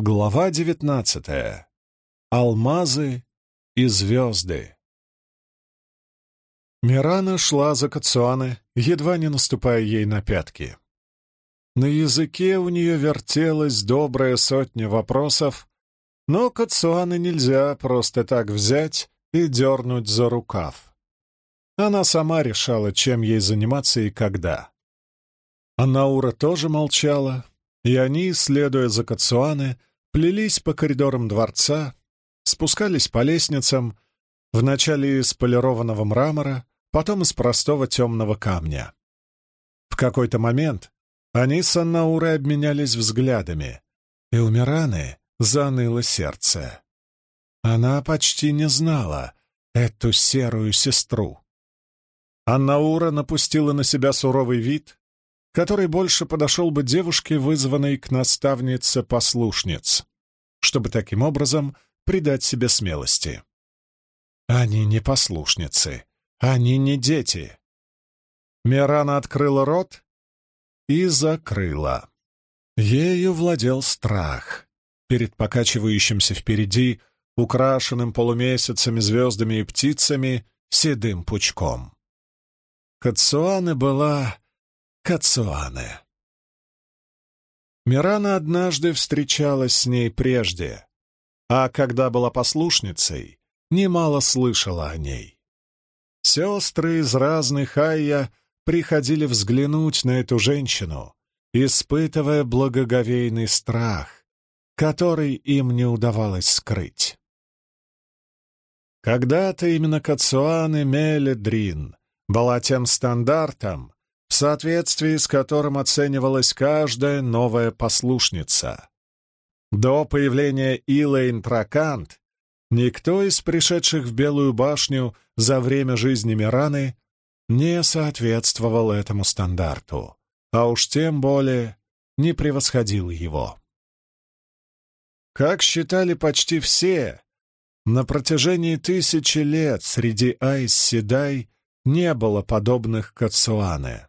Глава девятнадцатая. Алмазы и звезды. Мирана шла за Кацуаны, едва не наступая ей на пятки. На языке у нее вертелась добрая сотня вопросов, но Кацуаны нельзя просто так взять и дернуть за рукав. Она сама решала, чем ей заниматься и когда. Анаура тоже молчала, и они, следуя за Кацуаны, плелись по коридорам дворца, спускались по лестницам, вначале из полированного мрамора, потом из простого темного камня. В какой-то момент они с Аннаурой обменялись взглядами, и у Мираны заныло сердце. Она почти не знала эту серую сестру. Аннаура напустила на себя суровый вид, который больше подошел бы девушке, вызванной к наставнице послушниц, чтобы таким образом придать себе смелости. Они не послушницы, они не дети. Мирана открыла рот и закрыла. Ею владел страх перед покачивающимся впереди, украшенным полумесяцами, звездами и птицами, седым пучком. Кацуаны была Кацуаны. Мирана однажды встречалась с ней прежде, а когда была послушницей, немало слышала о ней. Сестры из разных айя приходили взглянуть на эту женщину, испытывая благоговейный страх, который им не удавалось скрыть. Когда-то именно Кацуаны Меледрин была тем стандартом, в соответствии с которым оценивалась каждая новая послушница. До появления Илэйн Тракант никто из пришедших в Белую башню за время жизни Мираны не соответствовал этому стандарту, а уж тем более не превосходил его. Как считали почти все, на протяжении тысячи лет среди Айс Седай не было подобных Кацуане.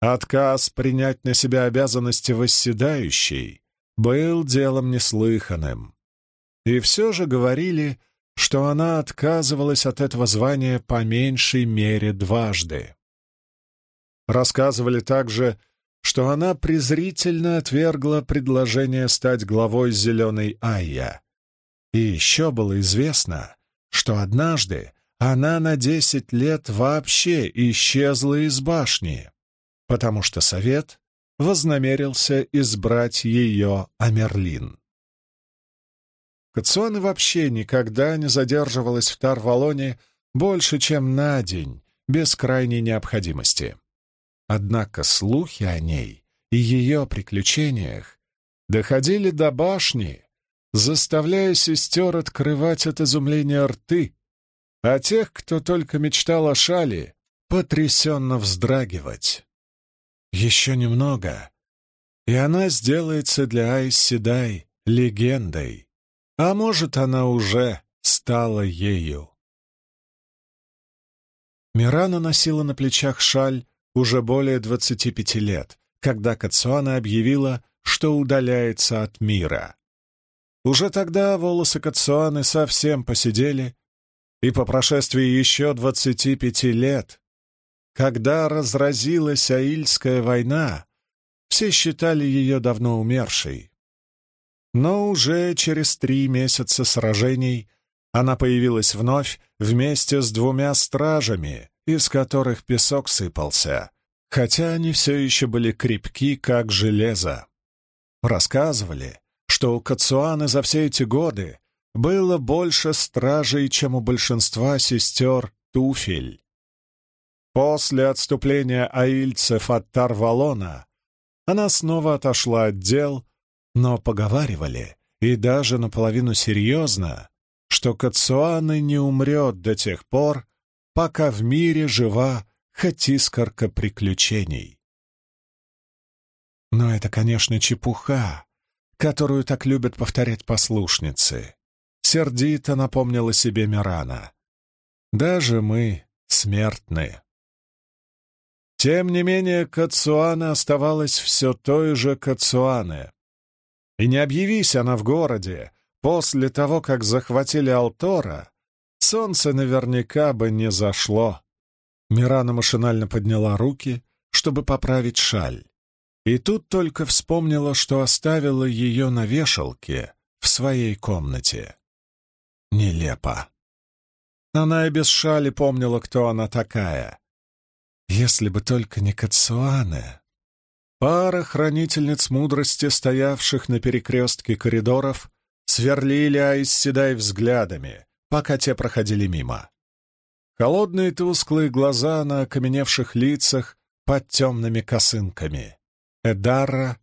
Отказ принять на себя обязанности восседающей был делом неслыханным. И все же говорили, что она отказывалась от этого звания по меньшей мере дважды. Рассказывали также, что она презрительно отвергла предложение стать главой Зеленой Айя. И еще было известно, что однажды она на десять лет вообще исчезла из башни, потому что совет вознамерился избрать ее Амерлин. Кациона вообще никогда не задерживалась в Тарвалоне больше, чем на день, без крайней необходимости. Однако слухи о ней и ее приключениях доходили до башни, заставляя сестер открывать от изумления рты а тех, кто только мечтал о шале, потрясенно вздрагивать. Еще немного, и она сделается для Айс Седай легендой, а может, она уже стала ею. Мирана носила на плечах шаль уже более двадцати пяти лет, когда Кацуана объявила, что удаляется от мира. Уже тогда волосы Кацуаны совсем посидели, и по прошествии еще двадцати пяти лет, когда разразилась Аильская война, все считали ее давно умершей. Но уже через три месяца сражений она появилась вновь вместе с двумя стражами, из которых песок сыпался, хотя они все еще были крепки, как железо. Рассказывали, что у Кацуаны за все эти годы было больше стражей, чем у большинства сестер туфель. После отступления аильцев от Тарвалона она снова отошла от дел, но поговаривали, и даже наполовину серьезно, что Кацуаны не умрет до тех пор, пока в мире жива хоть искорка приключений. Но это, конечно, чепуха, которую так любят повторять послушницы сердито напомнила себе Мирана. «Даже мы смертны». Тем не менее, Кацуана оставалась все той же Кацуане. И не объявись она в городе после того, как захватили Алтора, солнце наверняка бы не зашло. Мирана машинально подняла руки, чтобы поправить шаль. И тут только вспомнила, что оставила ее на вешалке в своей комнате. Нелепо. Она и без шали помнила, кто она такая. Если бы только не Кацуане. Пара хранительниц мудрости, стоявших на перекрестке коридоров, сверлили Айс Седай взглядами, пока те проходили мимо. Холодные тусклые глаза на окаменевших лицах под темными косынками. Эдара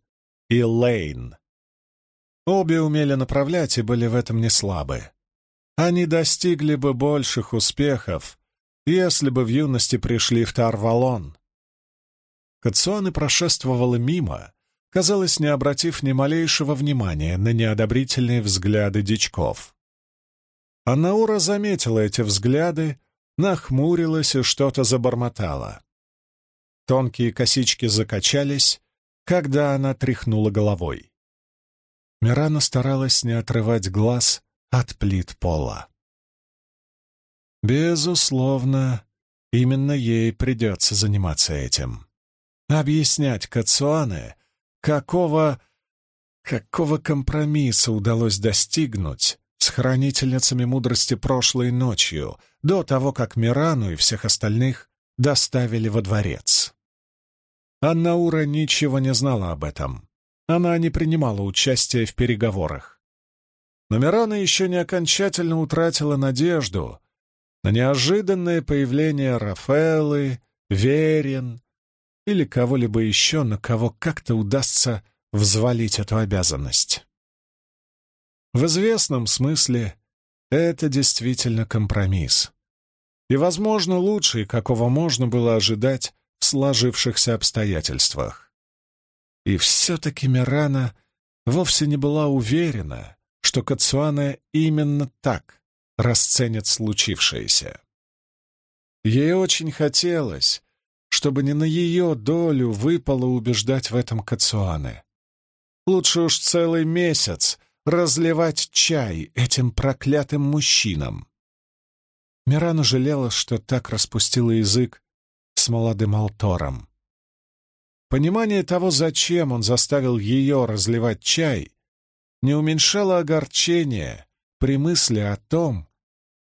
и Лейн. Обе умели направлять и были в этом не слабы. Они достигли бы больших успехов, если бы в юности пришли в Тарвалон. Кацуаны прошествовала мимо, казалось, не обратив ни малейшего внимания на неодобрительные взгляды дичков. Анаура заметила эти взгляды, нахмурилась и что-то забормотала. Тонкие косички закачались, когда она тряхнула головой. Мирана старалась не отрывать глаз от плит пола. Безусловно, именно ей придется заниматься этим. Объяснять Кацуане, какого... какого компромисса удалось достигнуть с хранительницами мудрости прошлой ночью, до того, как Мирану и всех остальных доставили во дворец. Аннаура ничего не знала об этом. Она не принимала участия в переговорах. Но Мирана еще не окончательно утратила надежду на неожиданное появление Рафаэлы, Верин или кого-либо еще, на кого как-то удастся взвалить эту обязанность. В известном смысле это действительно компромисс. И, возможно, лучший, какого можно было ожидать в сложившихся обстоятельствах. И все-таки Мирана вовсе не была уверена, что Кацуана именно так расценит случившееся. Ей очень хотелось, чтобы не на ее долю выпало убеждать в этом Кацуане. Лучше уж целый месяц разливать чай этим проклятым мужчинам. Мирана жалела, что так распустила язык с молодым Алтором. Понимание того, зачем он заставил ее разливать чай, не уменьшало огорчения при мысли о том,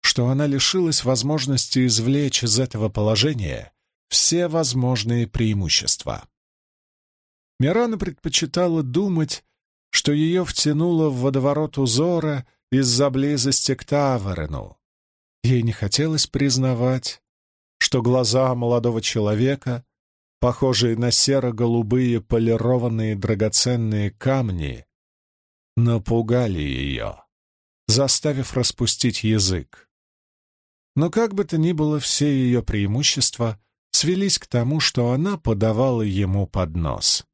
что она лишилась возможности извлечь из этого положения все возможные преимущества. Мирана предпочитала думать, что ее втянуло в водоворот узора из-за близости к Таверену. Ей не хотелось признавать, что глаза молодого человека, похожие на серо-голубые полированные драгоценные камни, напугали ее, заставив распустить язык. Но как бы то ни было, все ее преимущества свелись к тому, что она подавала ему под нос.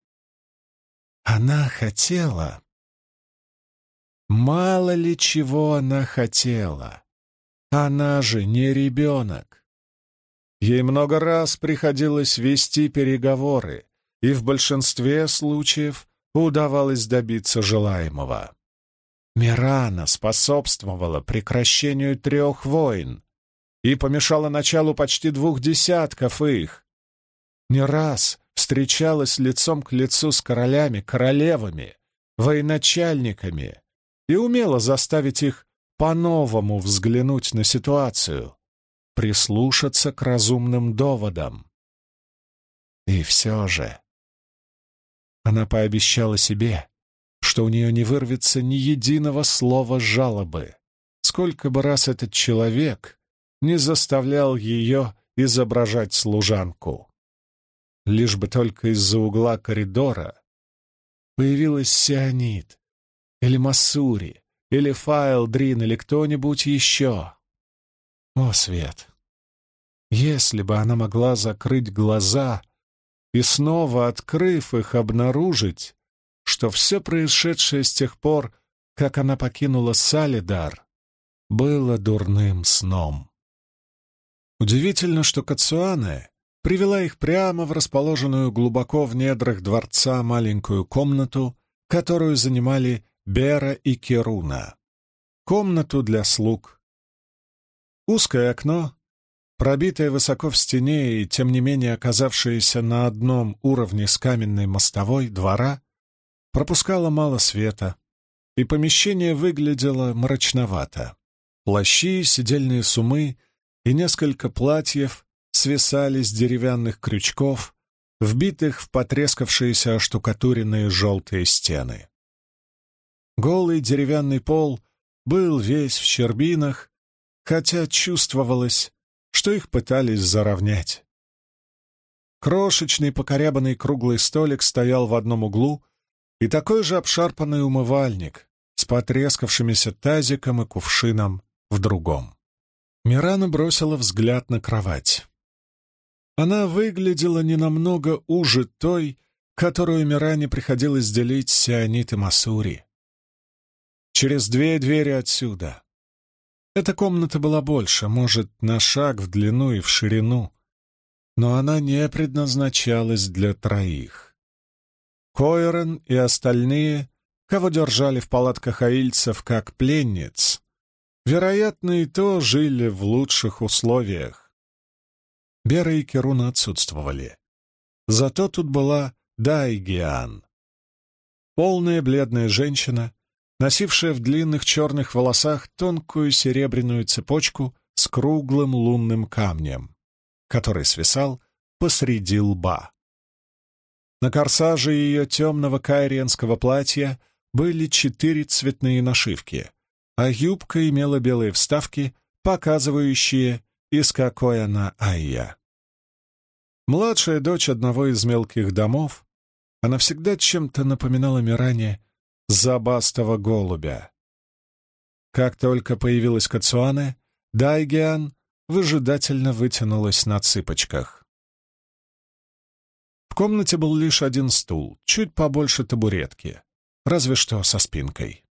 Она хотела... Мало ли чего она хотела. Она же не ребенок. Ей много раз приходилось вести переговоры, и в большинстве случаев удавалось добиться желаемого. Мирана способствовала прекращению трех войн, и помешала началу почти двух десятков их. Не раз встречалась лицом к лицу с королями, королевами, военачальниками и умела заставить их по-новому взглянуть на ситуацию, прислушаться к разумным доводам. И все же она пообещала себе, что у нее не вырвется ни единого слова жалобы, сколько бы раз этот человек не заставлял ее изображать служанку. Лишь бы только из-за угла коридора появилась Сионит, или Масури, или Файл Дрин, или кто-нибудь еще. О, Свет! Если бы она могла закрыть глаза и снова, открыв их, обнаружить, что все происшедшее с тех пор, как она покинула Салидар, было дурным сном. Удивительно, что Кацуане привела их прямо в расположенную глубоко в недрах дворца маленькую комнату которую занимали Бера и Керуна. Комнату для слуг. Узкое окно, пробитое высоко в стене и, тем не менее, оказавшееся на одном уровне с каменной мостовой двора, пропускало мало света, и помещение выглядело мрачновато. Плащи, сидельные сумы и несколько платьев свисали с деревянных крючков, вбитых в потрескавшиеся оштукатуренные желтые стены. Голый деревянный пол был весь в щербинах, хотя чувствовалось, что их пытались заровнять. Крошечный покорябанный круглый столик стоял в одном углу, и такой же обшарпанный умывальник с потрескавшимися тазиком и кувшином в другом. Мирана бросила взгляд на кровать. Она выглядела не намного уже той, которую Миране приходилось делить с Сионит и Масури. Через две двери отсюда. Эта комната была больше, может, на шаг в длину и в ширину, но она не предназначалась для троих. Койрон и остальные, кого держали в палатках аильцев как пленниц, вероятно, и то жили в лучших условиях. Бера и Керуна отсутствовали. Зато тут была Дайгиан. Полная бледная женщина, носившая в длинных черных волосах тонкую серебряную цепочку с круглым лунным камнем, который свисал посреди лба. На корсаже ее темного кайриенского платья были четыре цветные нашивки, а юбка имела белые вставки, показывающие, из какой она айя. Младшая дочь одного из мелких домов, она всегда чем-то напоминала Миране забастого голубя. Как только появилась Кацуане, Дайгиан выжидательно вытянулась на цыпочках. Комнате был лишь один стул, чуть побольше табуретки, разве что со спинкой.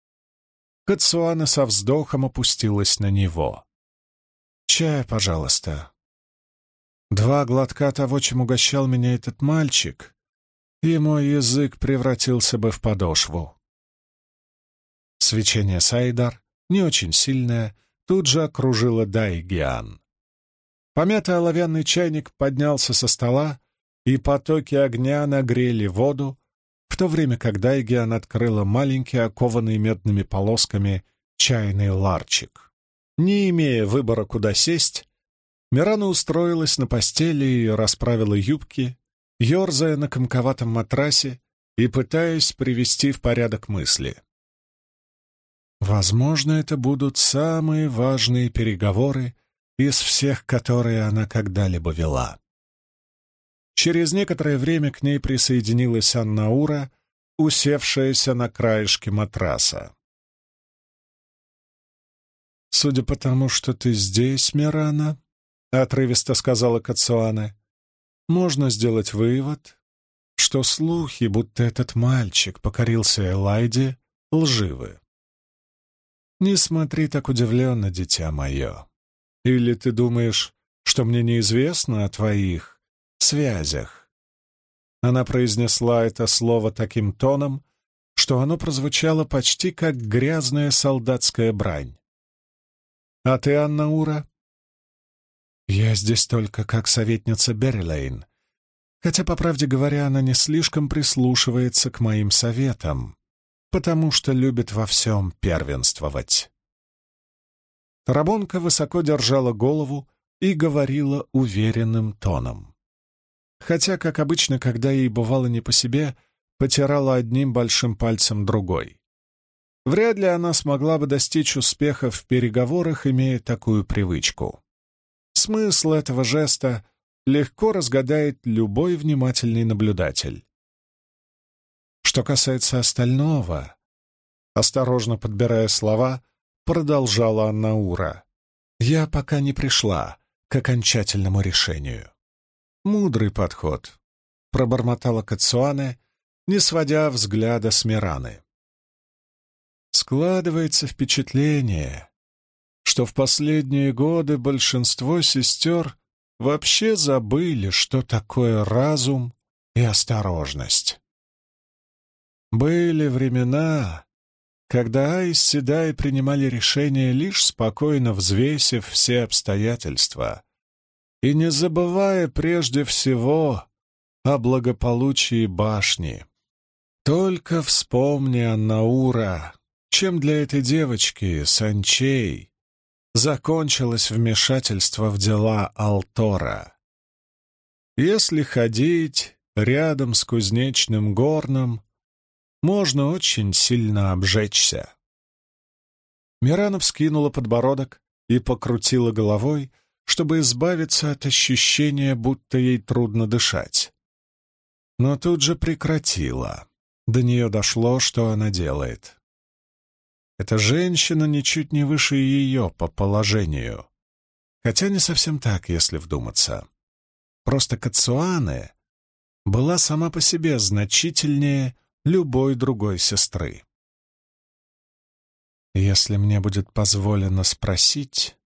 Кацуана со вздохом опустилась на него. «Чай, пожалуйста». Два глотка того, чем угощал меня этот мальчик, и мой язык превратился бы в подошву. Свечение Сайдар, не очень сильное, тут же окружило Дайгиан. Помятый оловянный чайник поднялся со стола, и потоки огня нагрели воду, в то время как Дайгиан открыла маленький, окованный медными полосками, чайный ларчик. Не имея выбора, куда сесть, Мирана устроилась на постели и расправила юбки, ерзая на комковатом матрасе и пытаясь привести в порядок мысли. Возможно, это будут самые важные переговоры из всех, которые она когда-либо вела. Через некоторое время к ней присоединилась Аннаура, усевшаяся на краешке матраса. «Судя по тому, что ты здесь, Мирана», — отрывисто сказала Кацуана, — «можно сделать вывод, что слухи, будто этот мальчик покорился Элайде, лживы. Не смотри так удивленно, дитя мое. Или ты думаешь, что мне неизвестно о твоих связях?» Она произнесла это слово таким тоном, что оно прозвучало почти как грязная солдатская брань. «А ты, Анна Ура?» «Я здесь только как советница Беррилейн, хотя, по правде говоря, она не слишком прислушивается к моим советам, потому что любит во всем первенствовать». Тарабонка высоко держала голову и говорила уверенным тоном хотя, как обычно, когда ей бывало не по себе, потирала одним большим пальцем другой. Вряд ли она смогла бы достичь успеха в переговорах, имея такую привычку. Смысл этого жеста легко разгадает любой внимательный наблюдатель. Что касается остального, осторожно подбирая слова, продолжала Аннаура, «Я пока не пришла к окончательному решению. Мудрый подход, пробормотала Кацуане, не сводя взгляда с Мираны. Складывается впечатление, что в последние годы большинство сестер вообще забыли, что такое разум и осторожность. Были времена, когда Айс Седай принимали решения, лишь спокойно взвесив все обстоятельства и не забывая прежде всего о благополучии башни. Только вспомни Аннаура, чем для этой девочки, Санчей, закончилось вмешательство в дела Алтора. Если ходить рядом с кузнечным горном, можно очень сильно обжечься. Миранов скинула подбородок и покрутила головой, чтобы избавиться от ощущения, будто ей трудно дышать. Но тут же прекратила. До нее дошло, что она делает. Эта женщина ничуть не выше ее по положению. Хотя не совсем так, если вдуматься. Просто Кацуане была сама по себе значительнее любой другой сестры. «Если мне будет позволено спросить...»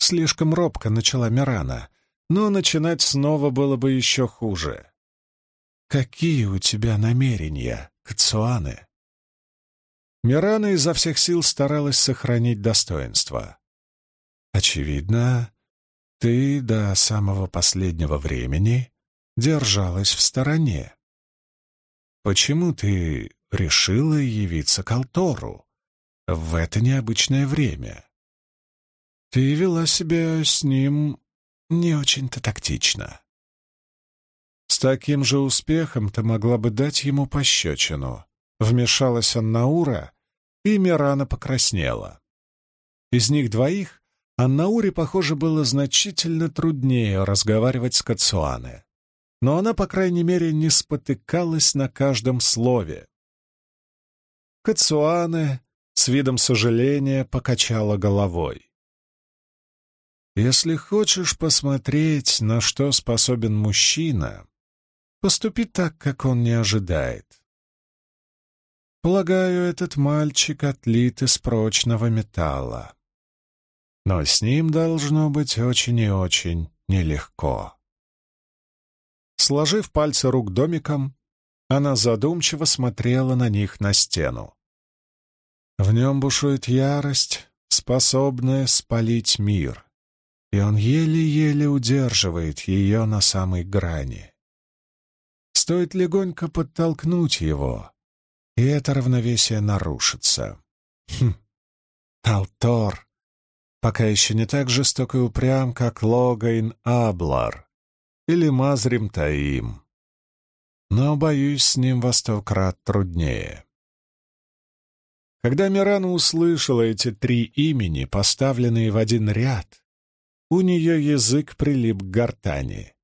Слишком робко начала Мирана, но начинать снова было бы еще хуже. «Какие у тебя намерения, Кацуаны?» Мирана изо всех сил старалась сохранить достоинство. «Очевидно, ты до самого последнего времени держалась в стороне. Почему ты решила явиться к Алтору в это необычное время?» Ты вела себя с ним не очень-то тактично. С таким же успехом ты могла бы дать ему пощечину. Вмешалась Аннаура, и Мирана покраснела. Из них двоих Аннауре, похоже, было значительно труднее разговаривать с Кацуане. Но она, по крайней мере, не спотыкалась на каждом слове. Кацуане с видом сожаления покачала головой. Если хочешь посмотреть, на что способен мужчина, поступи так, как он не ожидает. Полагаю, этот мальчик отлит из прочного металла. Но с ним должно быть очень и очень нелегко. Сложив пальцы рук домиком, она задумчиво смотрела на них на стену. В нем бушует ярость, способная спалить мир и он еле-еле удерживает ее на самой грани. Стоит легонько подтолкнуть его, и это равновесие нарушится. Хм. Алтор пока еще не так жесток и упрям, как Логайн Аблар или Мазрим Таим. Но, боюсь, с ним во сто крат труднее. Когда Мирана услышала эти три имени, поставленные в один ряд, у нее язык прилип к гортани.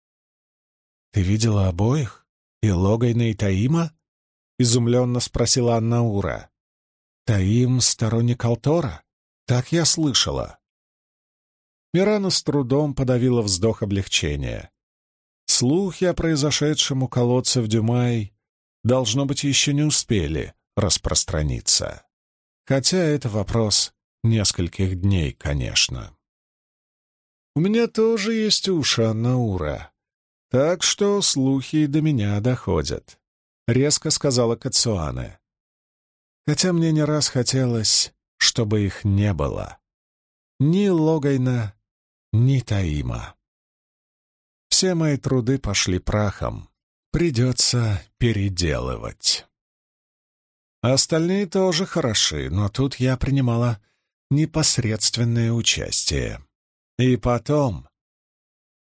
«Ты видела обоих? И Логайна, и Таима?» — изумленно спросила Анна Ура. «Таим — сторонник Алтора? Так я слышала». Мирана с трудом подавила вздох облегчения. Слухи о произошедшем у колодца в Дюмай, должно быть, еще не успели распространиться. Хотя это вопрос нескольких дней, конечно. У меня тоже есть уши, Аннаура. Так что слухи до меня доходят», — резко сказала Кацуане. Хотя мне не раз хотелось, чтобы их не было. Ни Логайна, ни Таима. Все мои труды пошли прахом. Придется переделывать. Остальные тоже хороши, но тут я принимала непосредственное участие. И потом,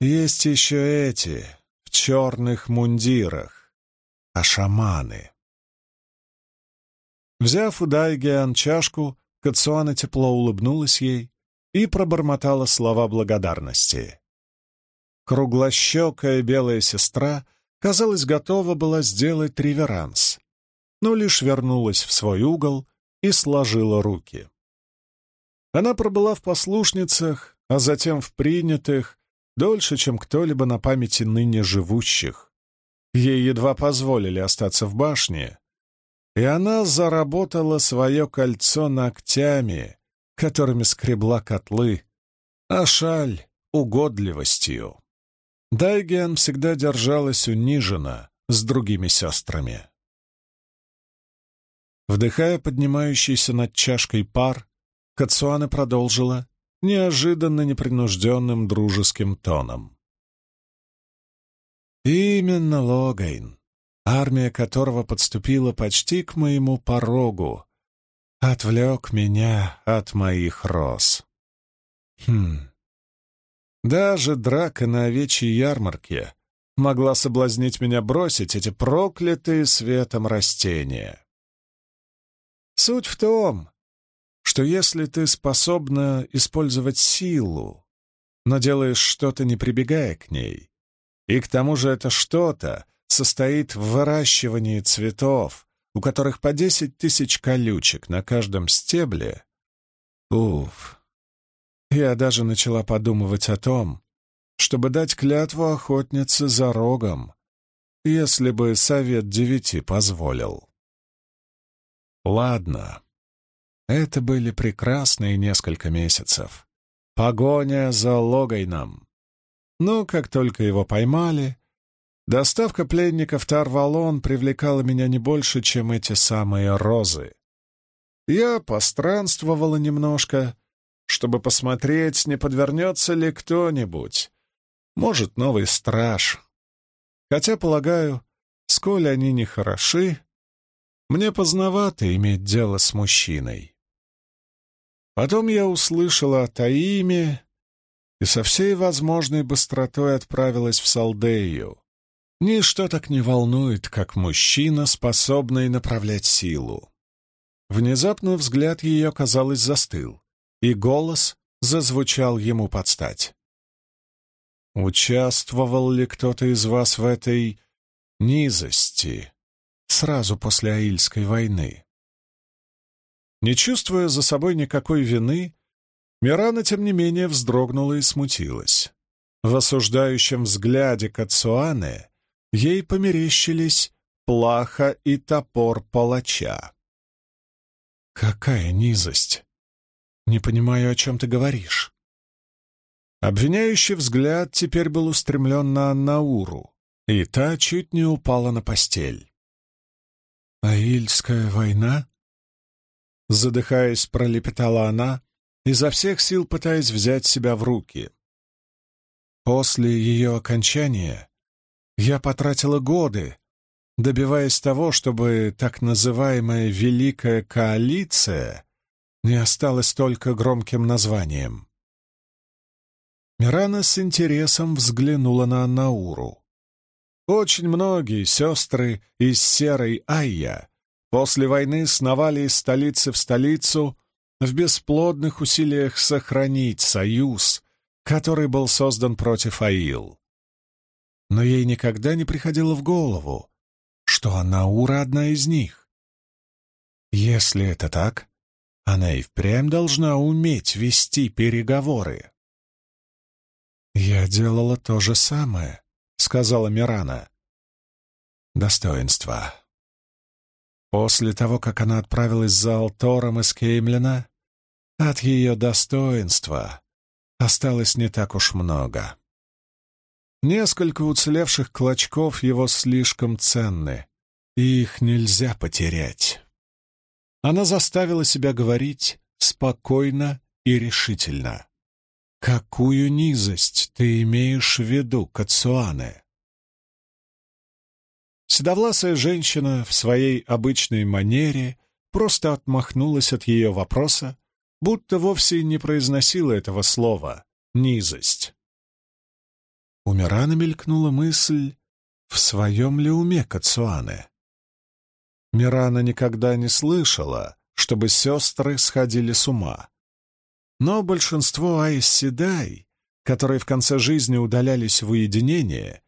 есть еще эти, в черных мундирах, а шаманы. Взяв у Дайгиан чашку, Кацуана тепло улыбнулась ей и пробормотала слова благодарности. Круглощекая белая сестра, казалось, готова была сделать реверанс, но лишь вернулась в свой угол и сложила руки. Она пробыла в послушницах а затем в принятых, дольше, чем кто-либо на памяти ныне живущих. Ей едва позволили остаться в башне, и она заработала свое кольцо ногтями, которыми скребла котлы, а шаль — угодливостью. Дайген всегда держалась униженно с другими сестрами. Вдыхая поднимающийся над чашкой пар, Кацуана продолжила неожиданно непринужденным дружеским тоном. «Именно Логайн, армия которого подступила почти к моему порогу, отвлек меня от моих роз. Хм. Даже драка на овечьей ярмарке могла соблазнить меня бросить эти проклятые светом растения. Суть в том, что если ты способна использовать силу, но делаешь что-то, не прибегая к ней, и к тому же это что-то состоит в выращивании цветов, у которых по десять тысяч колючек на каждом стебле, уф, я даже начала подумывать о том, чтобы дать клятву охотнице за рогом, если бы совет девяти позволил. Ладно, это были прекрасные несколько месяцев. Погоня за Логайном. Но как только его поймали, доставка пленников Тарвалон привлекала меня не больше, чем эти самые розы. Я постранствовала немножко, чтобы посмотреть, не подвернется ли кто-нибудь. Может, новый страж. Хотя, полагаю, сколь они не хороши, мне поздновато иметь дело с мужчиной. Потом я услышала о Таиме и со всей возможной быстротой отправилась в Салдею. Ничто так не волнует, как мужчина, способный направлять силу. Внезапно взгляд ее, казалось, застыл, и голос зазвучал ему под стать. «Участвовал ли кто-то из вас в этой низости сразу после Аильской войны?» Не чувствуя за собой никакой вины, Мирана, тем не менее, вздрогнула и смутилась. В осуждающем взгляде Кацуаны ей померещились плаха и топор палача. «Какая низость! Не понимаю, о чем ты говоришь». Обвиняющий взгляд теперь был устремлен на Аннауру, и та чуть не упала на постель. «Аильская война?» Задыхаясь, пролепетала она, изо всех сил пытаясь взять себя в руки. После ее окончания я потратила годы, добиваясь того, чтобы так называемая «Великая коалиция» не осталась только громким названием. Мирана с интересом взглянула на Науру. Очень многие сестры из серой Айя После войны сновали из столицы в столицу в бесплодных усилиях сохранить союз, который был создан против Аил. Но ей никогда не приходило в голову, что Анаура одна из них. Если это так, она и впрямь должна уметь вести переговоры. «Я делала то же самое», — сказала Мирана. «Достоинство. После того, как она отправилась за Алтором из Кеймлина, от ее достоинства осталось не так уж много. Несколько уцелевших клочков его слишком ценны, и их нельзя потерять. Она заставила себя говорить спокойно и решительно. «Какую низость ты имеешь в виду, Кацуане?» Седовласая женщина в своей обычной манере просто отмахнулась от ее вопроса, будто вовсе не произносила этого слова «низость». У Мирана мелькнула мысль, в своем ли уме Кацуане. Мирана никогда не слышала, чтобы сестры сходили с ума. Но большинство Айс-Седай, которые в конце жизни удалялись в уединение,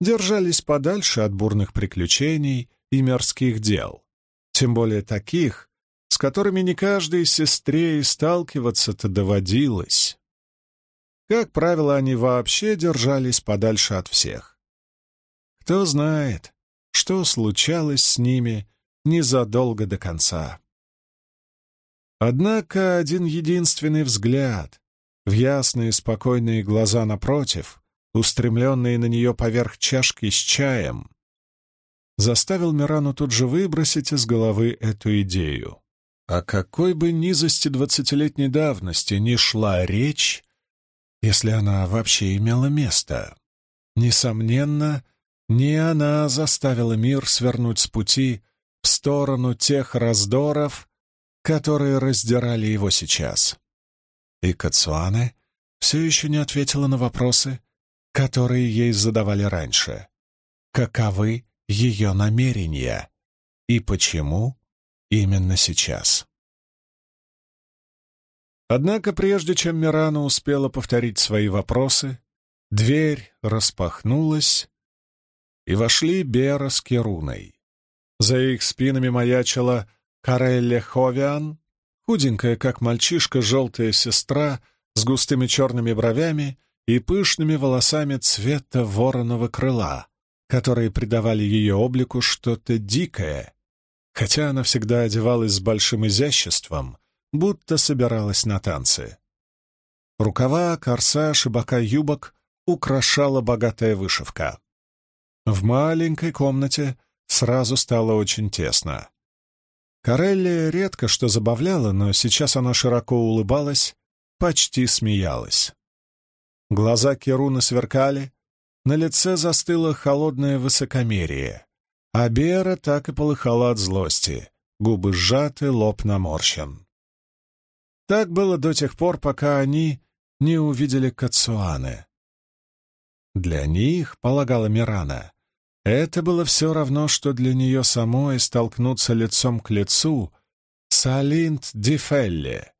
держались подальше от бурных приключений и мирских дел, тем более таких, с которыми не каждой сестре и сталкиваться-то доводилось. Как правило, они вообще держались подальше от всех. Кто знает, что случалось с ними незадолго до конца. Однако один единственный взгляд в ясные спокойные глаза напротив устремленные на нее поверх чашки с чаем, заставил Мирану тут же выбросить из головы эту идею. О какой бы низости двадцатилетней давности ни шла речь, если она вообще имела место. Несомненно, не она заставила мир свернуть с пути в сторону тех раздоров, которые раздирали его сейчас. И Кацуане все еще не ответила на вопросы, которые ей задавали раньше. Каковы ее намерения и почему именно сейчас? Однако прежде чем Мирана успела повторить свои вопросы, дверь распахнулась, и вошли Бера с Керуной. За их спинами маячила Карелле Ховиан, худенькая, как мальчишка, желтая сестра с густыми черными бровями и пышными волосами цвета вороного крыла, которые придавали ее облику что-то дикое, хотя она всегда одевалась с большим изяществом, будто собиралась на танцы. Рукава, корсаж и бока юбок украшала богатая вышивка. В маленькой комнате сразу стало очень тесно. Карелли редко что забавляла, но сейчас она широко улыбалась, почти смеялась. Глаза Керуна сверкали, на лице застыло холодное высокомерие, а Бера так и полыхала от злости, губы сжаты, лоб наморщен. Так было до тех пор, пока они не увидели Кацуаны. Для них, полагала Мирана, это было все равно, что для нее самой столкнуться лицом к лицу с Алинт Дифелли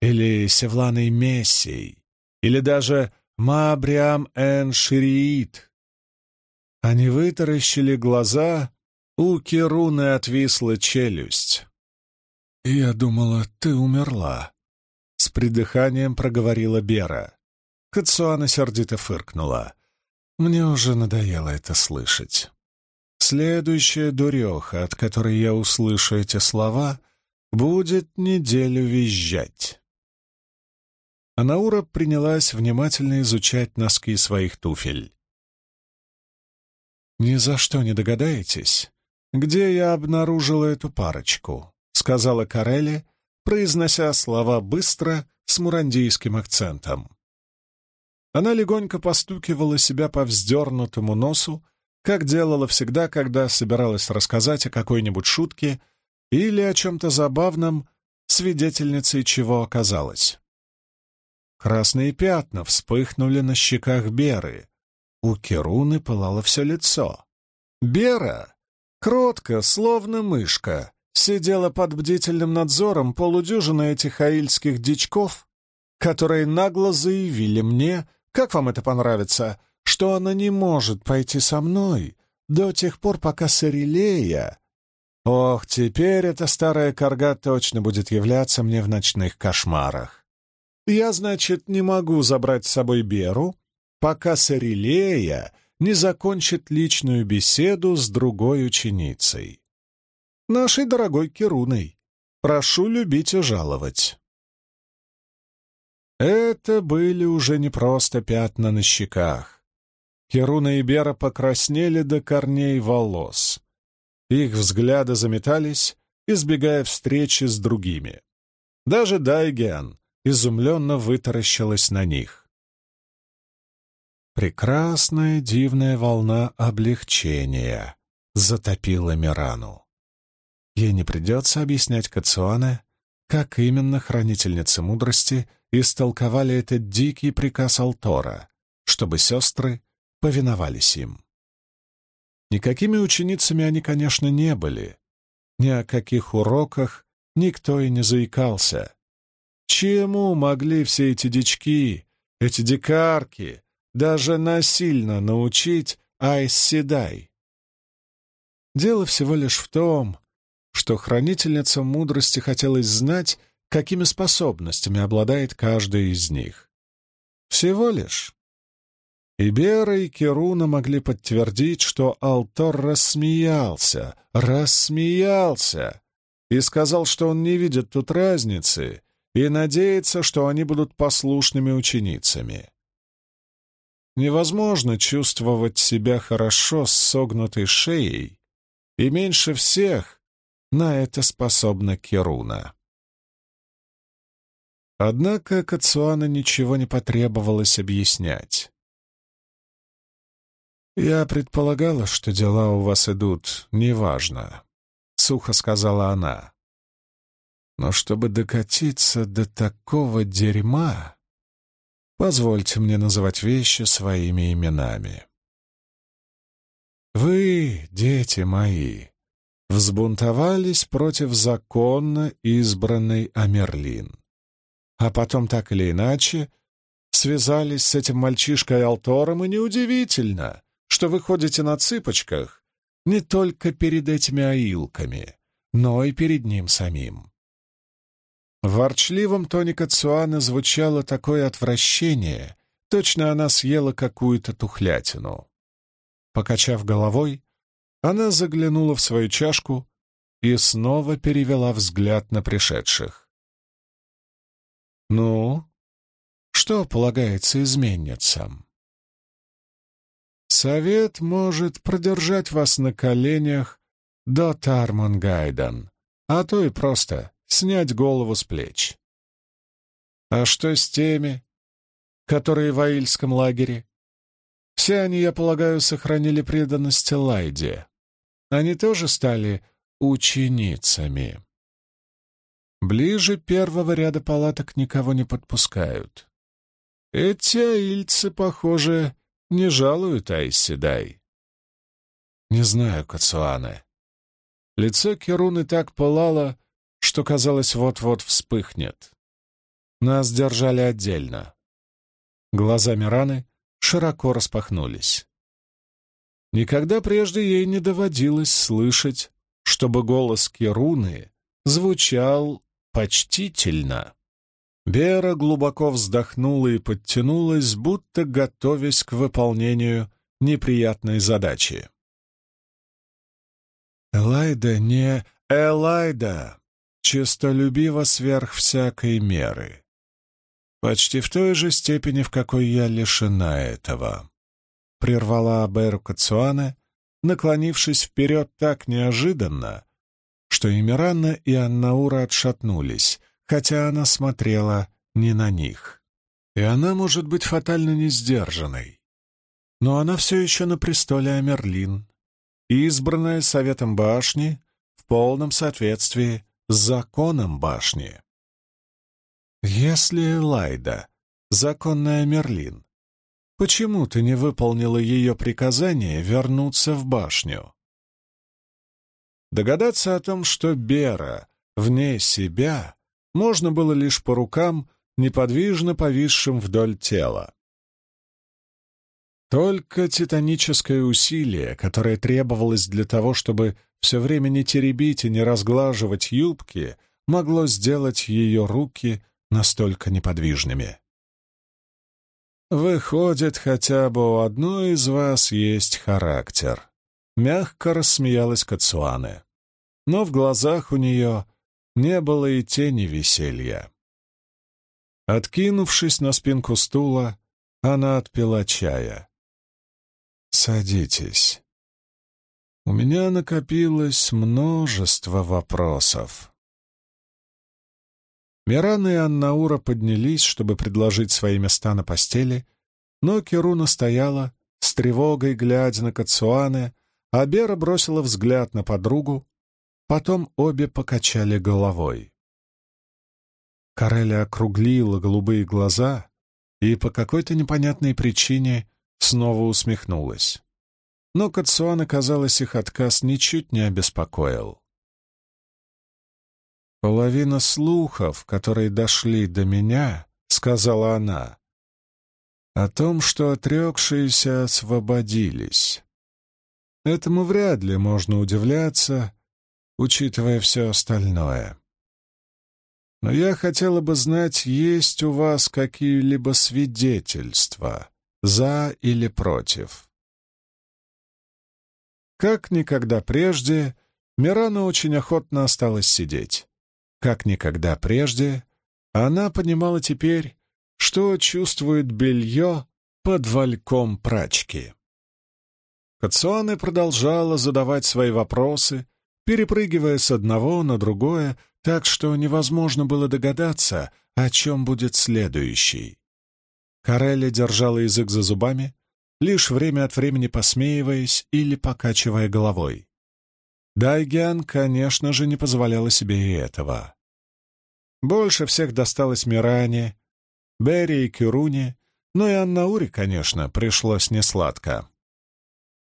или Севланой Мессией, или даже Мабриам Эн Шириит. Они вытаращили глаза, у Керуны отвисла челюсть. «Я думала, ты умерла», — с придыханием проговорила Бера. Кацуана сердито фыркнула. «Мне уже надоело это слышать. Следующая дуреха, от которой я услышу эти слова, будет неделю визжать». Анаура принялась внимательно изучать носки своих туфель. «Ни за что не догадаетесь, где я обнаружила эту парочку», — сказала Карелли, произнося слова быстро, с мурандийским акцентом. Она легонько постукивала себя по вздернутому носу, как делала всегда, когда собиралась рассказать о какой-нибудь шутке или о чем-то забавном, свидетельницей чего оказалась. Красные пятна вспыхнули на щеках Беры. У Керуны пылало все лицо. Бера, кротко, словно мышка, сидела под бдительным надзором полудюжины этих аильских дичков, которые нагло заявили мне, как вам это понравится, что она не может пойти со мной до тех пор, пока Сарилея... Ох, теперь эта старая корга точно будет являться мне в ночных кошмарах. Я, значит, не могу забрать с собой Беру, пока Сарилея не закончит личную беседу с другой ученицей. Нашей дорогой Керуной. Прошу любить и жаловать. Это были уже не просто пятна на щеках. Керуна и Бера покраснели до корней волос. Их взгляды заметались, избегая встречи с другими. Даже Дайген, изумленно вытаращилась на них. Прекрасная дивная волна облегчения затопила Мирану. Ей не придется объяснять Кацуане, как именно хранительницы мудрости истолковали этот дикий приказ Алтора, чтобы сестры повиновались им. Никакими ученицами они, конечно, не были. Ни о каких уроках никто и не заикался. Чему могли все эти дички, эти дикарки, даже насильно научить Айс Седай? Дело всего лишь в том, что хранительница мудрости хотелось знать, какими способностями обладает каждая из них. Всего лишь. И Бера, и Керуна могли подтвердить, что Алтор рассмеялся, рассмеялся, и сказал, что он не видит тут разницы, и надеется, что они будут послушными ученицами. Невозможно чувствовать себя хорошо с согнутой шеей и меньше всех на это способна Керуна. Однако Кацуана ничего не потребовалось объяснять. «Я предполагала, что дела у вас идут неважно», — сухо сказала она. «Но чтобы докатиться до такого дерьма, позвольте мне называть вещи своими именами. Вы, дети мои, взбунтовались против законно избранной Амерлин, а потом так или иначе связались с этим мальчишкой Алтором, и неудивительно, что вы ходите на цыпочках не только перед этими аилками, но и перед ним самим. В ворчливом тоне Кацуаны звучало такое отвращение, точно она съела какую-то тухлятину. Покачав головой, она заглянула в свою чашку и снова перевела взгляд на пришедших. «Ну, что полагается изменницам?» Совет может продержать вас на коленях до Тармангайдан, а то и просто снять голову с плеч. А что с теми, которые в Аильском лагере? Все они, я полагаю, сохранили преданность Лайде. Они тоже стали ученицами. Ближе первого ряда палаток никого не подпускают. Эти аильцы, похоже, не жалуют Айседай. Не знаю, Кацуане. Лицо Керуны так пылало, что, казалось, вот-вот вспыхнет. Нас держали отдельно. Глаза Мираны широко распахнулись. Никогда прежде ей не доводилось слышать, чтобы голос Керуны звучал почтительно. Бера глубоко вздохнула и подтянулась, будто готовясь к выполнению неприятной задачи. «Элайда не Элайда, честолюбива сверх всякой меры. Почти в той же степени, в какой я лишена этого», — прервала Беру Кацуане, наклонившись вперед так неожиданно, что и Миранна, и Аннаура отшатнулись — хотя она смотрела не на них. И она может быть фатально не сдержанной. Но она все еще на престоле Амерлин, избранная Советом башни в полном соответствии законом башни. Если Лайда — законная Мерлин, почему ты не выполнила ее приказание вернуться в башню? Догадаться о том, что Бера вне себя можно было лишь по рукам, неподвижно повисшим вдоль тела. Только титаническое усилие, которое требовалось для того, чтобы все время не теребить и не разглаживать юбки, могло сделать ее руки настолько неподвижными. «Выходит, хотя бы у одной из вас есть характер», — мягко рассмеялась Кацуане. Но в глазах у нее не было и тени веселья. Откинувшись на спинку стула, она отпила чая. «Садитесь. У меня накопилось множество вопросов». Миран и Аннаура поднялись, чтобы предложить свои места на постели, но Керуна стояла, с тревогой глядя на Кацуане, а Бера бросила взгляд на подругу, Потом обе покачали головой. Кареля округлила голубые глаза и по какой-то непонятной причине снова усмехнулась. Но Кацуана, казалось, их отказ ничуть не обеспокоил. «Половина слухов, которые дошли до меня, — сказала она, — о том, что отрекшиеся освободились. Этому вряд ли можно удивляться, учитывая все остальное. Но я хотела бы знать, есть у вас какие-либо свидетельства, за или против. Как никогда прежде, Мирана очень охотно осталась сидеть. Как никогда прежде, она понимала теперь, что чувствует белье под вальком прачки. Кацуане продолжала задавать свои вопросы, перепрыгивая с одного на другое, так что невозможно было догадаться, о чем будет следующий. Карелли держала язык за зубами, лишь время от времени посмеиваясь или покачивая головой. Дайгян, конечно же, не позволяла себе и этого. Больше всех досталось Миране, Берри и Кюруне, но и Аннауре, конечно, пришлось несладко.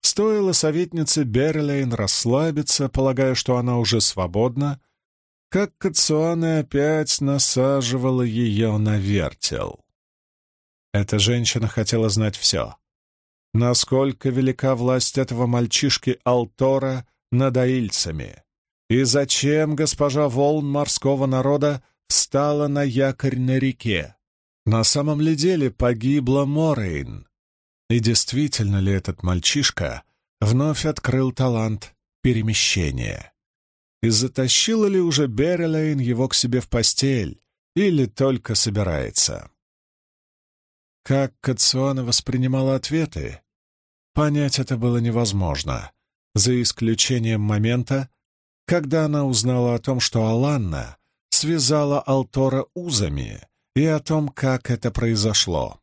Стоило советнице Берлейн расслабиться, полагая, что она уже свободна, как Кацуане опять насаживала ее на вертел. Эта женщина хотела знать все. Насколько велика власть этого мальчишки Алтора над аильцами? И зачем госпожа волн морского народа встала на якорь на реке? На самом ли деле погибла Морейн? И действительно ли этот мальчишка вновь открыл талант перемещения? И затащила ли уже Беррилейн его к себе в постель, или только собирается? Как Кациона воспринимала ответы, понять это было невозможно, за исключением момента, когда она узнала о том, что Аланна связала Алтора узами, и о том, как это произошло.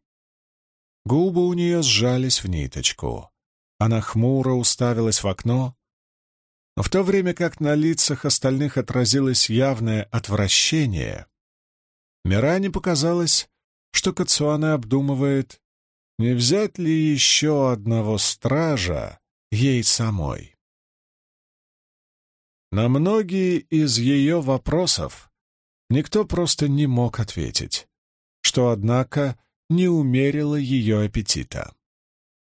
Губы у нее сжались в ниточку. Она хмуро уставилась в окно, в то время как на лицах остальных отразилось явное отвращение, Миране показалось, что Кацуана обдумывает, не взять ли еще одного стража ей самой. На многие из ее вопросов никто просто не мог ответить, что, однако, не умерило ее аппетита.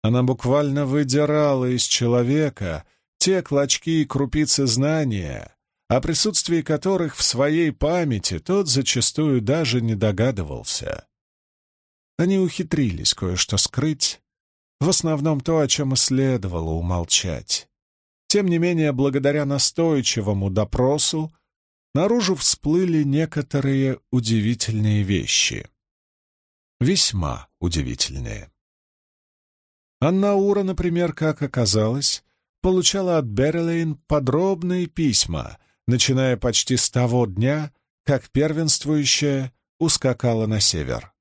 Она буквально выдирала из человека те клочки и крупицы знания, о присутствии которых в своей памяти тот зачастую даже не догадывался. Они ухитрились кое-что скрыть, в основном то, о чем и следовало умолчать. Тем не менее, благодаря настойчивому допросу, наружу всплыли некоторые удивительные вещи. Весьма удивительные. Аннаура, например, как оказалось, получала от Берлейн подробные письма, начиная почти с того дня, как первенствующая ускакала на север.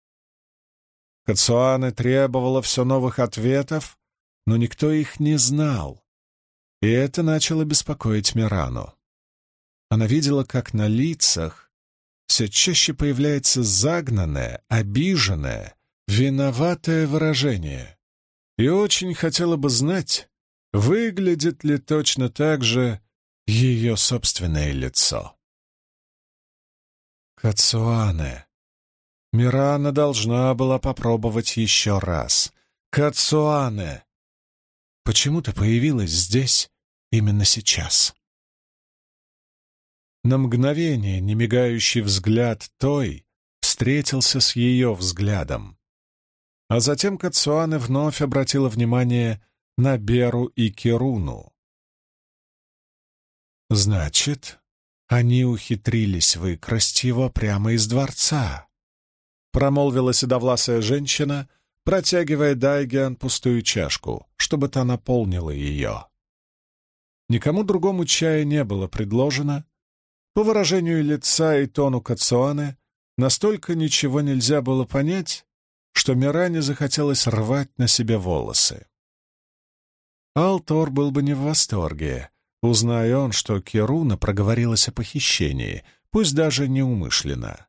Кацуане требовала все новых ответов, но никто их не знал, и это начало беспокоить Мирану. Она видела, как на лицах все чаще появляется загнанное, обиженное, виноватое выражение, и очень хотела бы знать, выглядит ли точно так же ее собственное лицо. Кацуане. Мирана должна была попробовать еще раз. Кацуане! Почему ты появилась здесь именно сейчас? На мгновение немигающий взгляд той встретился с ее взглядом. А затем Кацуане вновь обратила внимание на Беру и Кируну. «Значит, они ухитрились выкрасть его прямо из дворца», — промолвила седовласая женщина, протягивая Дайгиан пустую чашку, чтобы та наполнила ее. Никому другому чая не было предложено. По выражению лица и тону Кацуаны настолько ничего нельзя было понять, что Миране захотелось рвать на себе волосы. Алтор был бы не в восторге, узная он, что Керуна проговорилась о похищении, пусть даже неумышленно.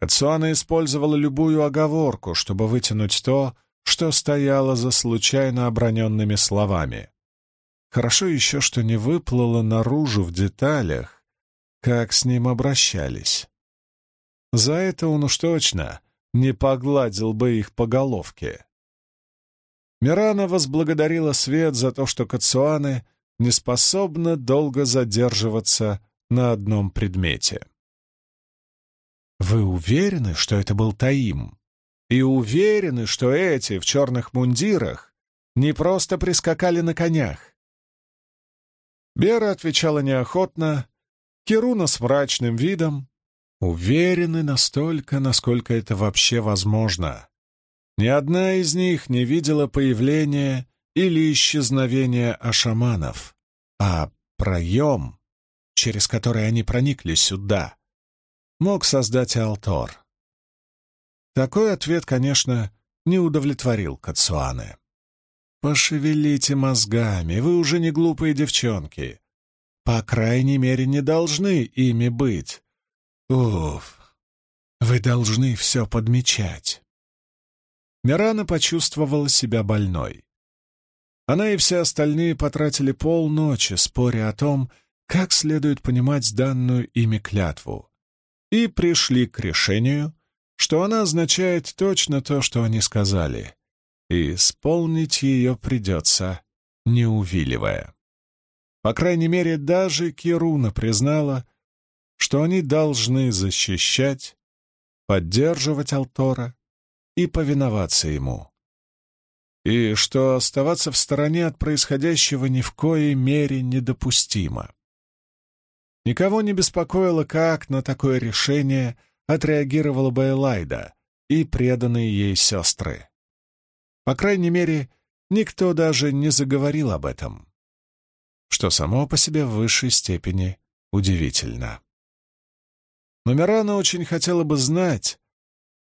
Кацуана использовала любую оговорку, чтобы вытянуть то, что стояло за случайно оброненными словами. Хорошо еще, что не выплыло наружу в деталях, как с ним обращались. За это он уж точно не погладил бы их по головке. Мирана возблагодарила свет за то, что Кацуаны не способна долго задерживаться на одном предмете. «Вы уверены, что это был Таим? И уверены, что эти в черных мундирах не просто прискакали на конях?» Бера отвечала неохотно, Кируна с мрачным видом. Уверены настолько, насколько это вообще возможно. Ни одна из них не видела появления или исчезновение ашаманов, а проем, через который они проникли сюда, мог создать Алтор. Такой ответ, конечно, не удовлетворил Кацуаны. «Пошевелите мозгами, вы уже не глупые девчонки. По крайней мере, не должны ими быть. Уф, вы должны все подмечать». Мирана почувствовала себя больной. Она и все остальные потратили полночи, споря о том, как следует понимать данную ими клятву, и пришли к решению, что она означает точно то, что они сказали, и исполнить ее придется, не увиливая. По крайней мере, даже Кируна признала, что они должны защищать, поддерживать Алтора и повиноваться ему. И что оставаться в стороне от происходящего ни в коей мере недопустимо. Никого не беспокоило, как на такое решение – отреагировала бы Элайда и преданные ей сестры. По крайней мере, никто даже не заговорил об этом, что само по себе в высшей степени удивительно. Но Мирана очень хотела бы знать,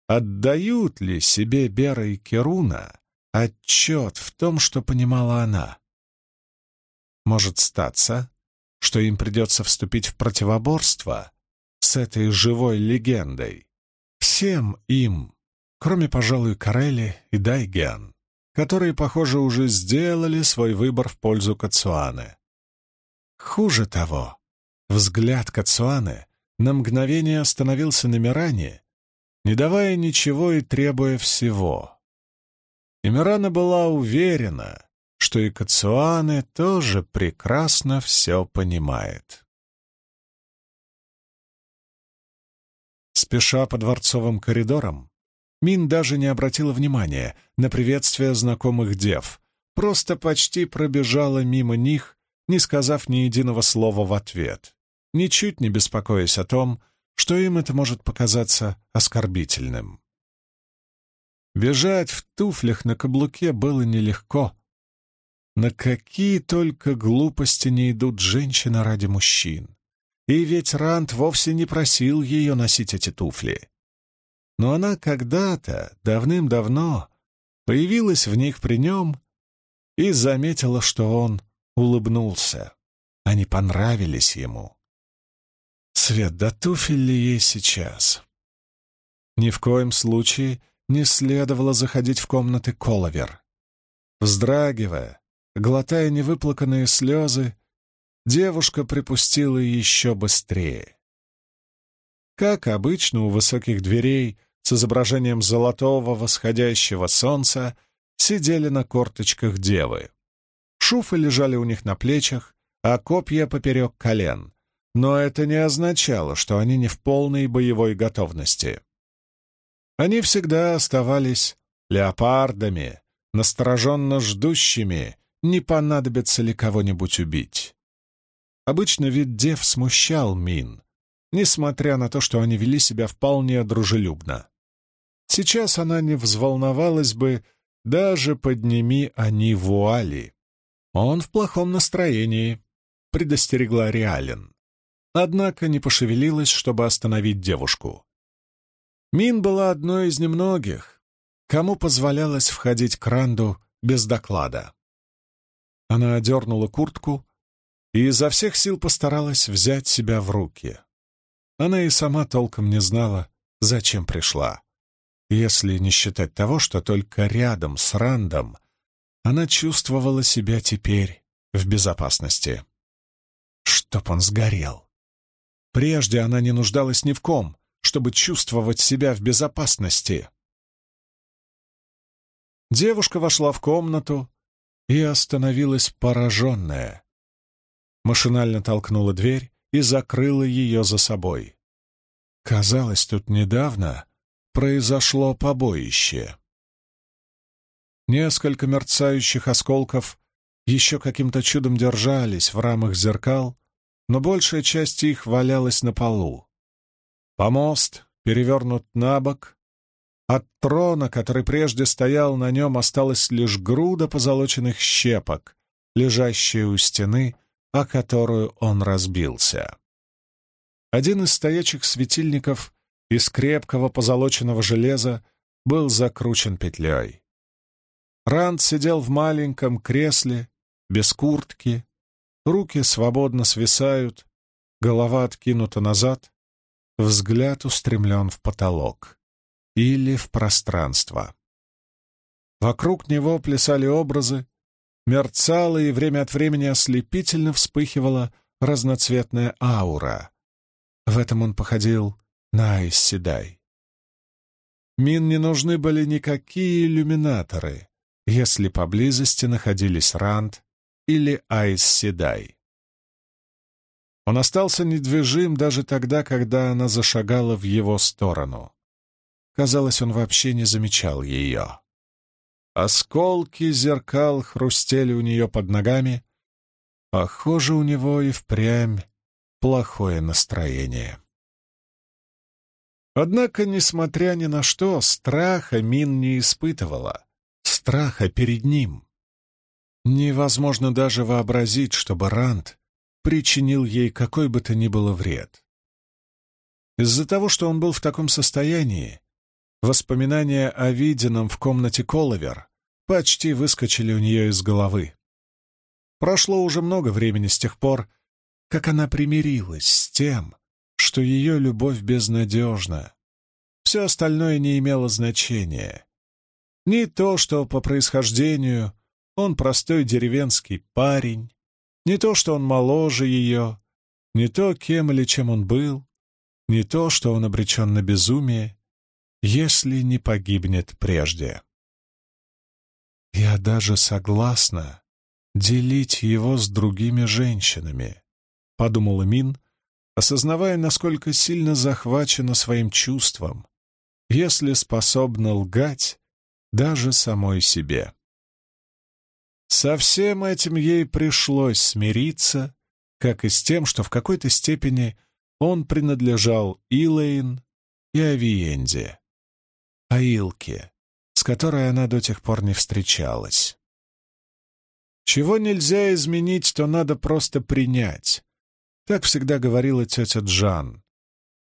отдают ли себе Бера и Керуна отчет в том, что понимала она. Может статься, что им придется вступить в противоборство с этой живой легендой. Всем им, кроме, пожалуй, Карели и Дайгян, которые, похоже, уже сделали свой выбор в пользу Кацуаны. Хуже того, взгляд Кацуаны на мгновение остановился на Миране, не давая ничего и требуя всего. И Мирана была уверена, что и Кацуане тоже прекрасно все понимает. Спеша по дворцовым коридорам, Мин даже не обратила внимания на приветствие знакомых дев, просто почти пробежала мимо них, не сказав ни единого слова в ответ, ничуть не беспокоясь о том, что им это может показаться оскорбительным. Бежать в туфлях на каблуке было нелегко. На какие только глупости не идут женщины ради мужчин. И ведь Рант вовсе не просил ее носить эти туфли. Но она когда-то, давным-давно, появилась в них при нем и заметила, что он улыбнулся. Они понравились ему. Свет, да туфель ли ей сейчас? Ни в коем случае не следовало заходить в комнаты Коловер. Вздрагивая, глотая невыплаканные слезы, девушка припустила еще быстрее. Как обычно, у высоких дверей с изображением золотого восходящего солнца сидели на корточках девы. Шуфы лежали у них на плечах, а копья поперек колен, но это не означало, что они не в полной боевой готовности. Они всегда оставались леопардами, настороженно ждущими, не понадобится ли кого-нибудь убить. Обычно вид дев смущал Мин, несмотря на то, что они вели себя вполне дружелюбно. Сейчас она не взволновалась бы, даже подними они вуали. Он в плохом настроении, предостерегла Реален. Однако не пошевелилась, чтобы остановить девушку. Мин была одной из немногих, кому позволялось входить к Ранду без доклада. Она одернула куртку, и изо всех сил постаралась взять себя в руки. Она и сама толком не знала, зачем пришла. Если не считать того, что только рядом с Рандом она чувствовала себя теперь в безопасности. Чтоб он сгорел. Прежде она не нуждалась ни в ком, чтобы чувствовать себя в безопасности. Девушка вошла в комнату и остановилась пораженная машинально толкнула дверь и закрыла ее за собой. Казалось, тут недавно произошло побоище. Несколько мерцающих осколков еще каким-то чудом держались в рамах зеркал, но большая часть их валялась на полу. Помост перевернут на бок, От трона, который прежде стоял на нем, осталась лишь груда позолоченных щепок, лежащая у стены, о которую он разбился. Один из стоячих светильников из крепкого позолоченного железа был закручен петлей. Ранд сидел в маленьком кресле, без куртки, руки свободно свисают, голова откинута назад, взгляд устремлен в потолок или в пространство. Вокруг него плясали образы, мерцала и время от времени ослепительно вспыхивала разноцветная аура. В этом он походил на Айсседай. Мин не нужны были никакие иллюминаторы, если поблизости находились Ранд или Айсседай. Он остался недвижим даже тогда, когда она зашагала в его сторону. Казалось, он вообще не замечал ее. Осколки зеркал хрустели у нее под ногами. Похоже, у него и впрямь плохое настроение. Однако, несмотря ни на что, страха Мин не испытывала. Страха перед ним. Невозможно даже вообразить, чтобы Ранд причинил ей какой бы то ни было вред. Из-за того, что он был в таком состоянии, Воспоминания о виденном в комнате Коловер почти выскочили у нее из головы. Прошло уже много времени с тех пор, как она примирилась с тем, что ее любовь безнадежна. Все остальное не имело значения. Не то, что по происхождению он простой деревенский парень, не то, что он моложе ее, не то, кем или чем он был, не то, что он обречен на безумие, если не погибнет прежде. Я даже согласна делить его с другими женщинами, подумала Мин, осознавая, насколько сильно захвачена своим чувством, если способна лгать даже самой себе. Со всем этим ей пришлось смириться, как и с тем, что в какой-то степени он принадлежал Илэйн и Авиенде. Аилке, с которой она до тех пор не встречалась. Чего нельзя изменить, то надо просто принять. Так всегда говорила тетя Джан.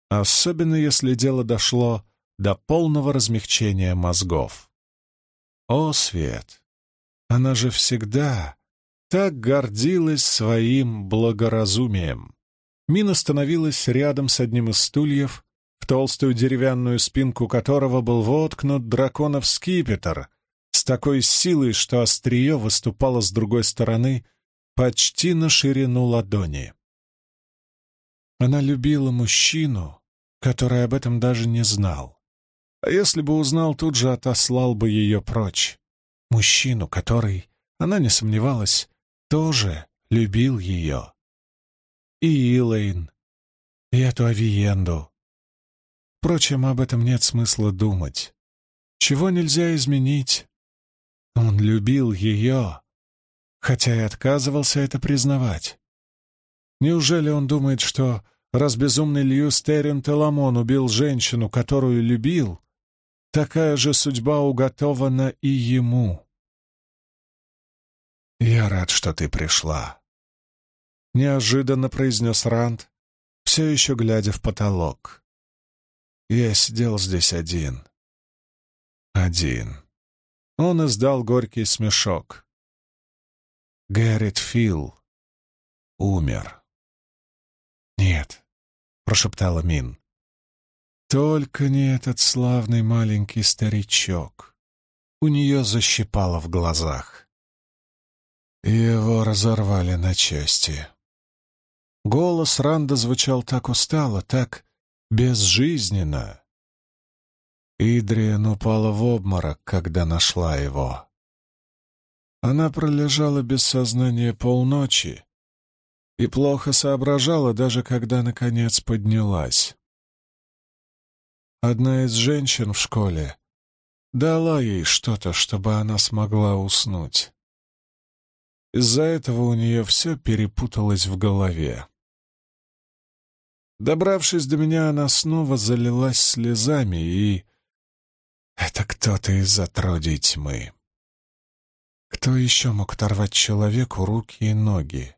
Особенно если дело дошло до полного размягчения мозгов. О, Свет! Она же всегда так гордилась своим благоразумием. Мина становилась рядом с одним из стульев толстую деревянную спинку которого был воткнут драконов скипетр с такой силой, что острие выступало с другой стороны почти на ширину ладони. Она любила мужчину, который об этом даже не знал. А если бы узнал, тут же отослал бы ее прочь. Мужчину, который, она не сомневалась, тоже любил ее. И Илэйн, и эту Авиенду, Впрочем, об этом нет смысла думать. Чего нельзя изменить? Он любил ее, хотя и отказывался это признавать. Неужели он думает, что раз безумный Льюс Террен Теламон убил женщину, которую любил, такая же судьба уготована и ему? «Я рад, что ты пришла», — неожиданно произнес Ранд, все еще глядя в потолок. Я сидел здесь один. Один. Он издал горький смешок. Гэррит Фил умер. «Нет», — прошептала Мин. «Только не этот славный маленький старичок». У нее защипало в глазах. Его разорвали на части. Голос Ранда звучал так устало, так безжизненно. Идриан упала в обморок, когда нашла его. Она пролежала без сознания полночи и плохо соображала, даже когда, наконец, поднялась. Одна из женщин в школе дала ей что-то, чтобы она смогла уснуть. Из-за этого у нее все перепуталось в голове. Добравшись до меня, она снова залилась слезами и... Это кто-то из отродий тьмы. Кто еще мог оторвать человеку руки и ноги?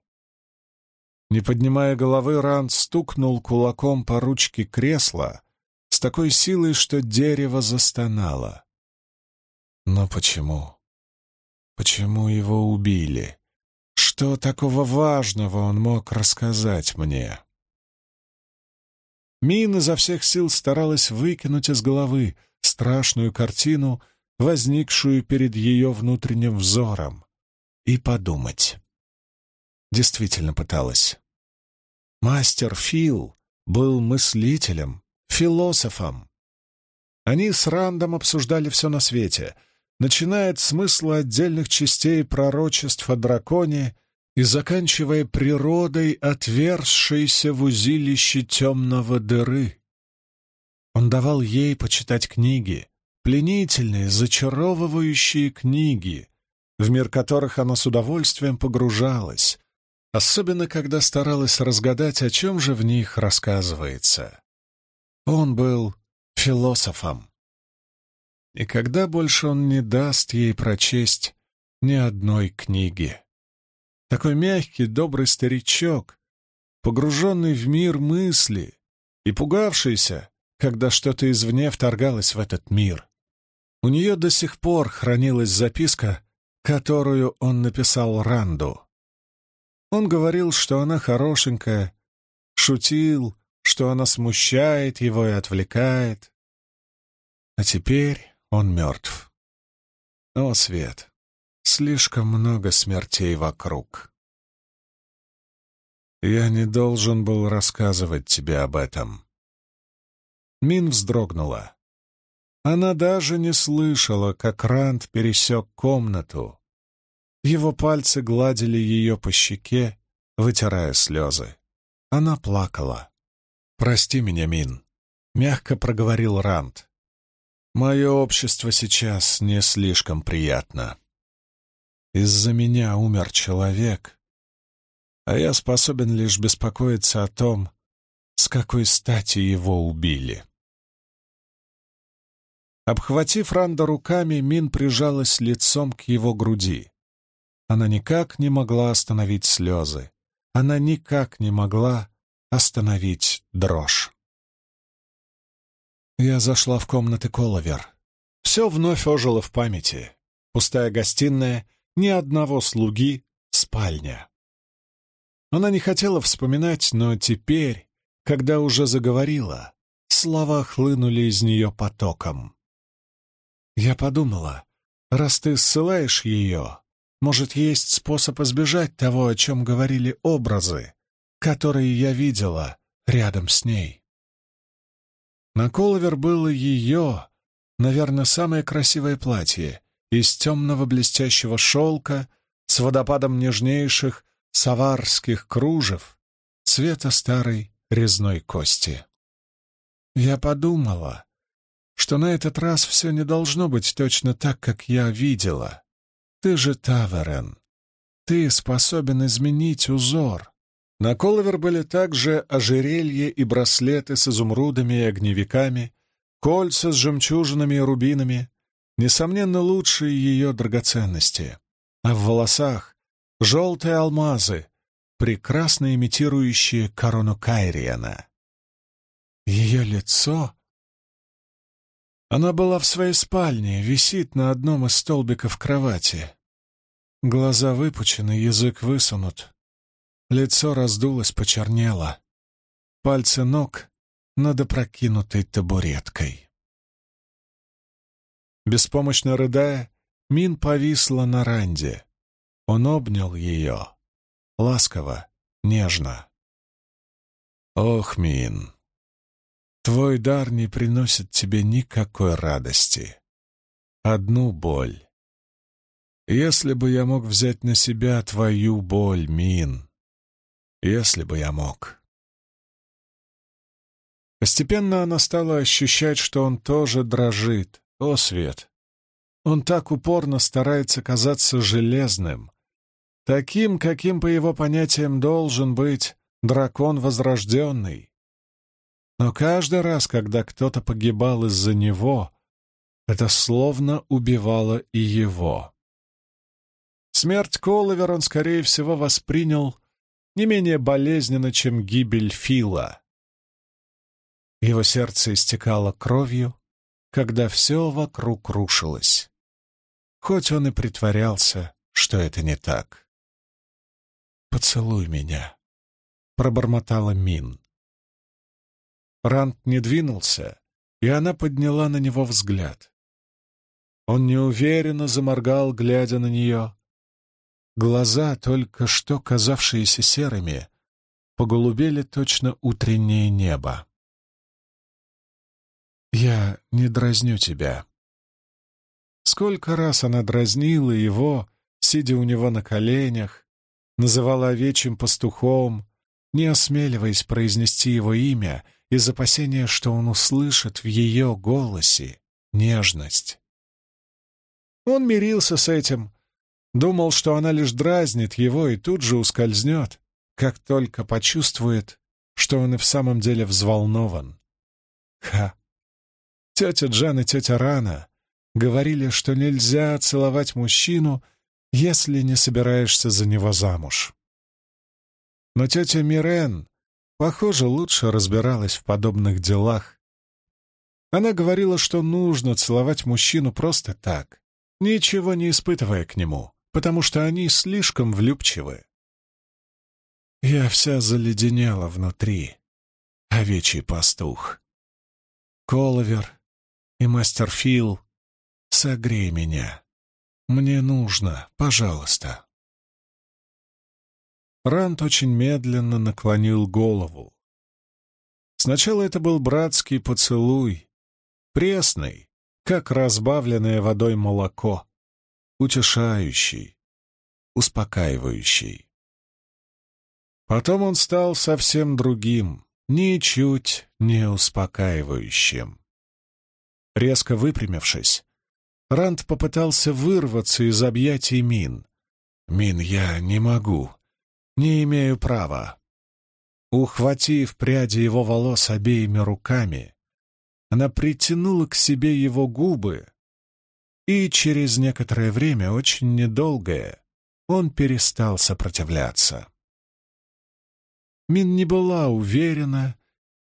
Не поднимая головы, Ранд стукнул кулаком по ручке кресла с такой силой, что дерево застонало. Но почему? Почему его убили? Что такого важного он мог рассказать мне? Мин изо всех сил старалась выкинуть из головы страшную картину, возникшую перед ее внутренним взором, и подумать. Действительно пыталась. Мастер Фил был мыслителем, философом. Они с Рандом обсуждали все на свете, начиная от смысла отдельных частей пророчеств о драконе и заканчивая природой, отверзшейся в узилище темного дыры. Он давал ей почитать книги, пленительные, зачаровывающие книги, в мир которых она с удовольствием погружалась, особенно когда старалась разгадать, о чем же в них рассказывается. Он был философом. И когда больше он не даст ей прочесть ни одной книги. Такой мягкий, добрый старичок, погруженный в мир мысли и пугавшийся, когда что-то извне вторгалось в этот мир. У нее до сих пор хранилась записка, которую он написал Ранду. Он говорил, что она хорошенькая, шутил, что она смущает его и отвлекает. А теперь он мертв. О, Свет, Слишком много смертей вокруг. Я не должен был рассказывать тебе об этом. Мин вздрогнула. Она даже не слышала, как Ранд пересек комнату. Его пальцы гладили ее по щеке, вытирая слезы. Она плакала. «Прости меня, Мин», — мягко проговорил Ранд. «Мое общество сейчас не слишком приятно». Из-за меня умер человек, а я способен лишь беспокоиться о том, с какой стати его убили. Обхватив Ранда руками, Мин прижалась лицом к его груди. Она никак не могла остановить слезы. Она никак не могла остановить дрожь. Я зашла в комнаты Коловер. Все вновь ожило в памяти. Пустая гостиная ни одного слуги, спальня. Она не хотела вспоминать, но теперь, когда уже заговорила, слова хлынули из нее потоком. Я подумала, раз ты ссылаешь ее, может, есть способ избежать того, о чем говорили образы, которые я видела рядом с ней. На Колвер было ее, наверное, самое красивое платье, из темного блестящего шелка с водопадом нежнейших саварских кружев цвета старой резной кости. Я подумала, что на этот раз все не должно быть точно так, как я видела. Ты же Таверен. Ты способен изменить узор. На Коловер были также ожерелья и браслеты с изумрудами и огневиками, кольца с жемчужинами и рубинами, несомненно, лучшие ее драгоценности, а в волосах — желтые алмазы, прекрасно имитирующие корону Кайриана. Ее лицо... Она была в своей спальне, висит на одном из столбиков кровати. Глаза выпучены, язык высунут. Лицо раздулось, почернело. Пальцы ног над опрокинутой табуреткой. Беспомощно рыдая, Мин повисла на ранде. Он обнял ее. Ласково, нежно. «Ох, Мин, твой дар не приносит тебе никакой радости. Одну боль. Если бы я мог взять на себя твою боль, Мин, если бы я мог». Постепенно она стала ощущать, что он тоже дрожит, о, Свет! Он так упорно старается казаться железным, таким, каким по его понятиям должен быть дракон возрожденный. Но каждый раз, когда кто-то погибал из-за него, это словно убивало и его. Смерть Коловер он, скорее всего, воспринял не менее болезненно, чем гибель Фила. Его сердце истекало кровью, когда все вокруг рушилось. Хоть он и притворялся, что это не так. «Поцелуй меня», — пробормотала Мин. Рант не двинулся, и она подняла на него взгляд. Он неуверенно заморгал, глядя на нее, Глаза, только что казавшиеся серыми, поголубели точно утреннее небо. «Я не дразню тебя». Сколько раз она дразнила его, сидя у него на коленях, называла овечьим пастухом, не осмеливаясь произнести его имя из опасения, что он услышит в ее голосе нежность. Он мирился с этим, Думал, что она лишь дразнит его и тут же ускользнет, как только почувствует, что он и в самом деле взволнован. Ха! Тетя Джан и тетя Рана говорили, что нельзя целовать мужчину, если не собираешься за него замуж. Но тетя Мирен, похоже, лучше разбиралась в подобных делах. Она говорила, что нужно целовать мужчину просто так, ничего не испытывая к нему потому что они слишком влюбчивы. Я вся заледенела внутри, овечий пастух. Коловер и мастер Фил, согрей меня. Мне нужно, пожалуйста. Рант очень медленно наклонил голову. Сначала это был братский поцелуй, пресный, как разбавленное водой молоко утешающий, успокаивающий. Потом он стал совсем другим, ничуть не успокаивающим. Резко выпрямившись, Ранд попытался вырваться из объятий Мин. «Мин, я не могу, не имею права». Ухватив пряди его волос обеими руками, она притянула к себе его губы, и через некоторое время, очень недолгое, он перестал сопротивляться. Мин не была уверена,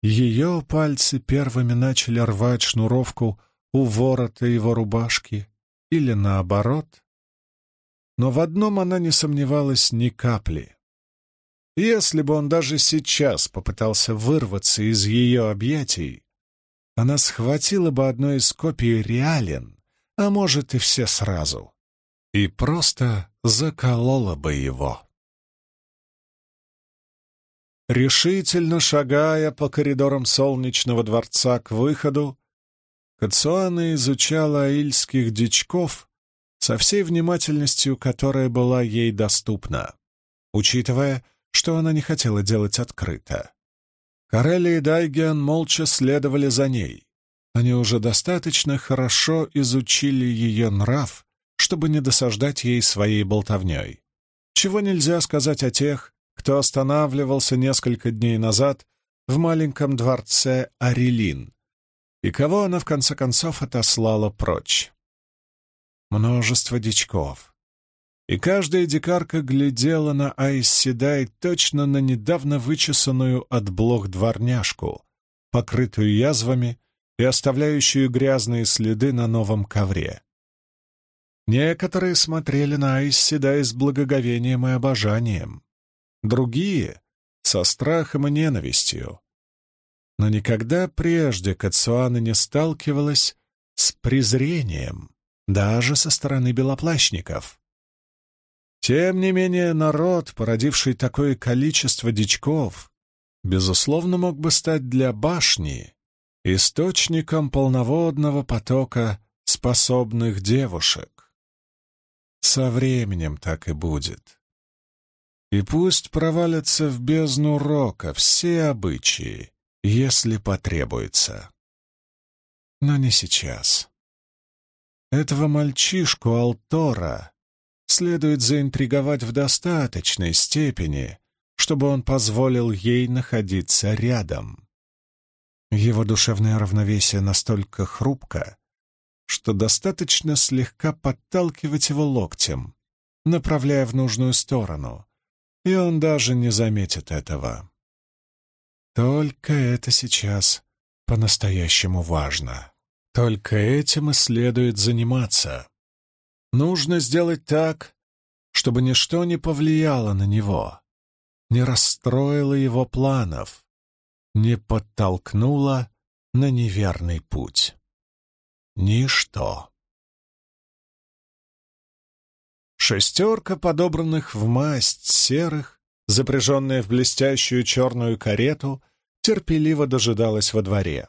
ее пальцы первыми начали рвать шнуровку у ворота его рубашки или наоборот. Но в одном она не сомневалась ни капли. Если бы он даже сейчас попытался вырваться из ее объятий, она схватила бы одно из копий реален а может и все сразу, и просто заколола бы его. Решительно шагая по коридорам солнечного дворца к выходу, Кацуана изучала аильских дичков со всей внимательностью, которая была ей доступна, учитывая, что она не хотела делать открыто. Карелли и Дайген молча следовали за ней, они уже достаточно хорошо изучили ее нрав, чтобы не досаждать ей своей болтовней. Чего нельзя сказать о тех, кто останавливался несколько дней назад в маленьком дворце Арелин, и кого она в конце концов отослала прочь. Множество дичков. И каждая дикарка глядела на Айсседай точно на недавно вычесанную от блох дворняжку, покрытую язвами и оставляющую грязные следы на новом ковре. Некоторые смотрели на Айсседай с благоговением и обожанием, другие — со страхом и ненавистью. Но никогда прежде Кацуана не сталкивалась с презрением, даже со стороны белоплащников. Тем не менее, народ, породивший такое количество дичков, безусловно, мог бы стать для башни источником полноводного потока способных девушек. Со временем так и будет. И пусть провалятся в бездну рока все обычаи, если потребуется. Но не сейчас. Этого мальчишку Алтора следует заинтриговать в достаточной степени, чтобы он позволил ей находиться рядом. Его душевное равновесие настолько хрупко, что достаточно слегка подталкивать его локтем, направляя в нужную сторону, и он даже не заметит этого. Только это сейчас по-настоящему важно. Только этим и следует заниматься. Нужно сделать так, чтобы ничто не повлияло на него, не расстроило его планов, не подтолкнуло на неверный путь. Ничто. Шестерка подобранных в масть серых, запряженная в блестящую черную карету, терпеливо дожидалась во дворе.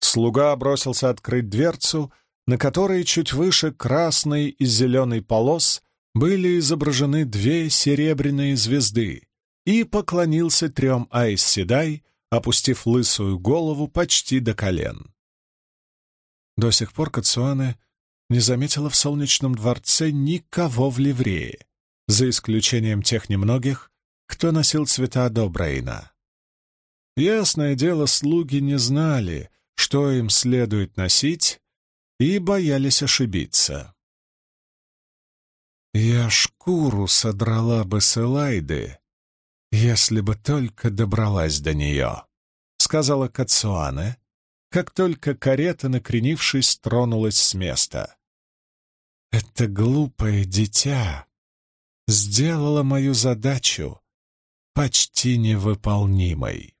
Слуга бросился открыть дверцу, на которой чуть выше красной и зеленой полос были изображены две серебряные звезды, и поклонился трем Айс Седай, опустив лысую голову почти до колен. До сих пор Кацуане не заметила в солнечном дворце никого в ливрее, за исключением тех немногих, кто носил цвета Добрейна. Ясное дело, слуги не знали, что им следует носить, и боялись ошибиться. Я шкуру содрала бы с Элайды, если бы только добралась до нее, — сказала Кацуане, как только карета, накренившись, тронулась с места. Это глупое дитя сделало мою задачу почти невыполнимой.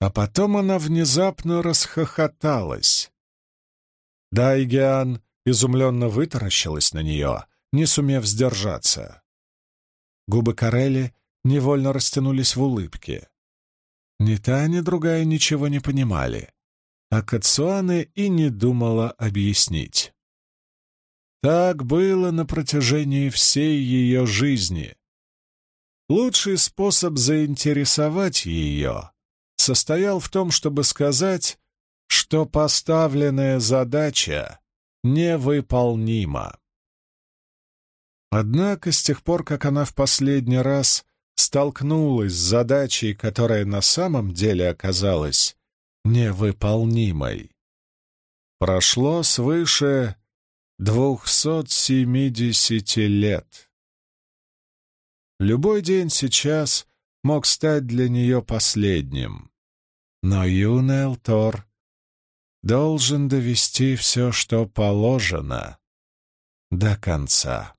А потом она внезапно расхохоталась. Дайгиан изумленно вытаращилась на нее, не сумев сдержаться. Губы Карели невольно растянулись в улыбке. Ни та, ни другая ничего не понимали, а Кацуане и не думала объяснить. Так было на протяжении всей ее жизни. Лучший способ заинтересовать ее состоял в том, чтобы сказать, что поставленная задача невыполнима. Однако с тех пор, как она в последний раз столкнулась с задачей, которая на самом деле оказалась невыполнимой, прошло свыше двухсот семидесяти лет. Любой день сейчас мог стать для нее последним, но юный Элтор должен довести все, что положено, до конца.